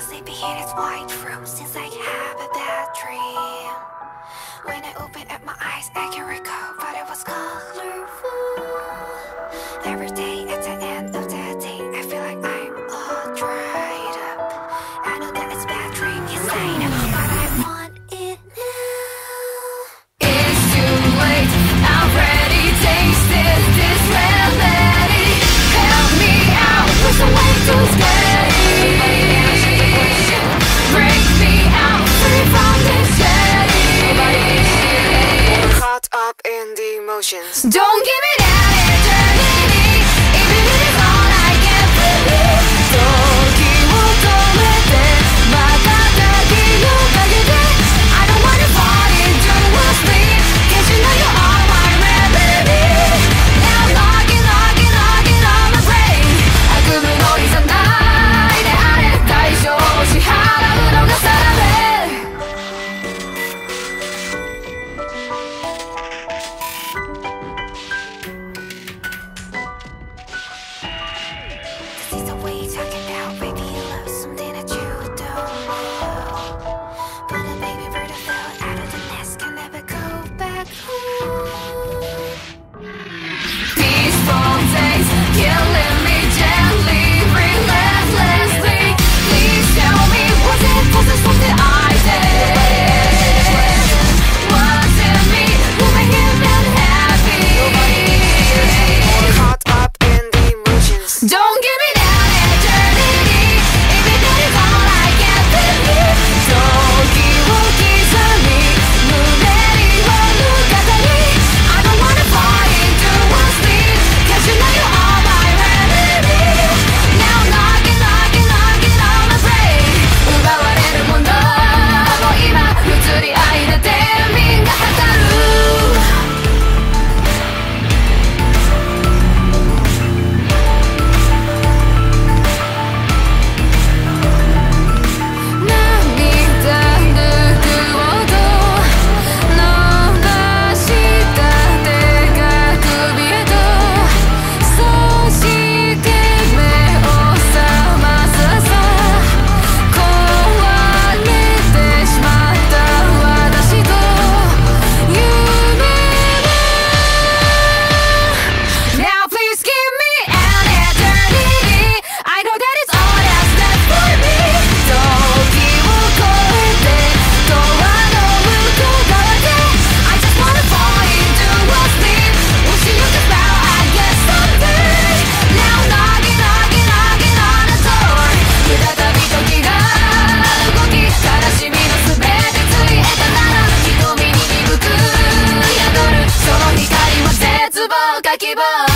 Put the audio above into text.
sleeping in its white room since I have Don't killing か希望